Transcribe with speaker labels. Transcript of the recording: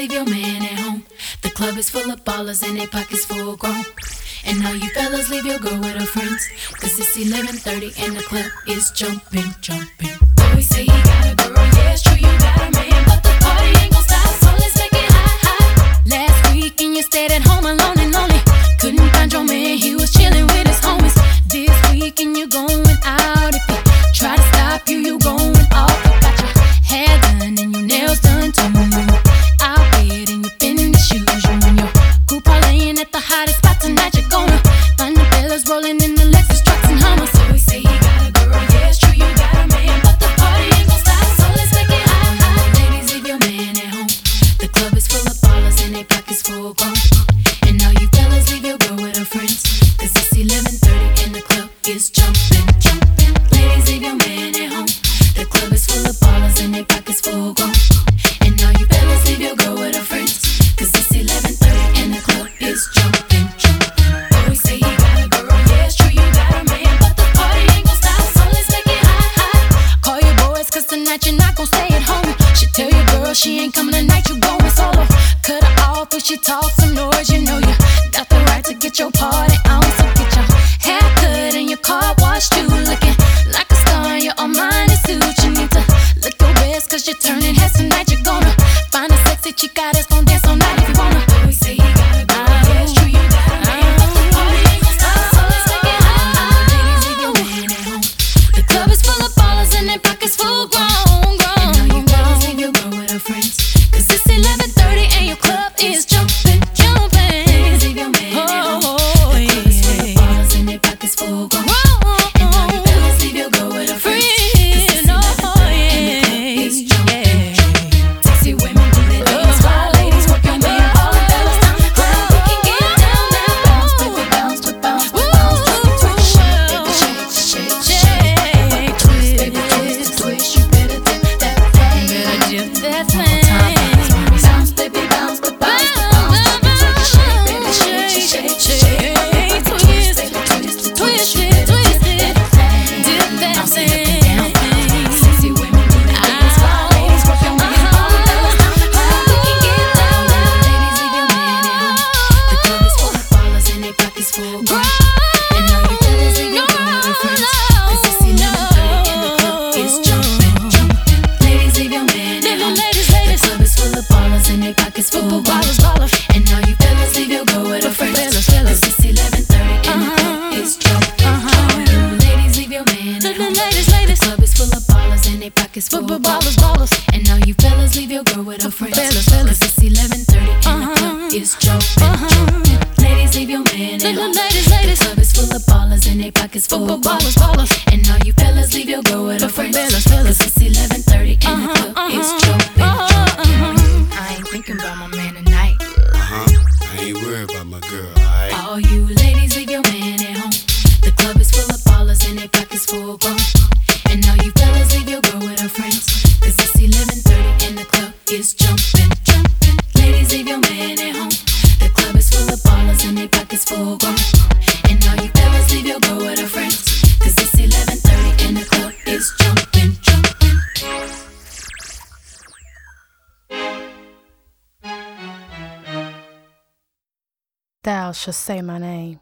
Speaker 1: leave your man at home. The club is full of ballers and they pockets full of grown. And all you fellas leave your girl with her friends. Cause it's 11:30 and the club is jumping, jumping. Boy say he got a you're not gon' stay at home. She tell your girl she ain't coming tonight, you going solo. Cut her off if she talks some noise, you know you got the right to get your party on. So get your hair cut and your car washed too. Looking like a star in your Armani suit. You need to look your best, cause you're turning heads tonight. You're gonna find a sexy chica that's gonna dance all night if you wanna. We say he got a girl, yeah, it's true, you got a man. But the ballers and their pockets full. And all you fellas leave your girl with her friends. Cause it's 11:30 and the club is jumping, jumping. Ladies, leave your man at home. The club is full of ballers and their pockets full grown. And all you fellas leave your girl with her friends. Cause it's 11:30 and the club is jumping, jumping. Ladies, leave your man at home. The club is full of ballers and their pockets full grown. And all you fellas leave your girl with her friends. Cause club is jumping, jumping. Ladies leave your man at home. The club is full of ballers and their pockets full grown. And all you fellas leave your girl with her friends. Cause it's 11:30 and the club is jumping, jumping.
Speaker 2: Thou shalt say my name.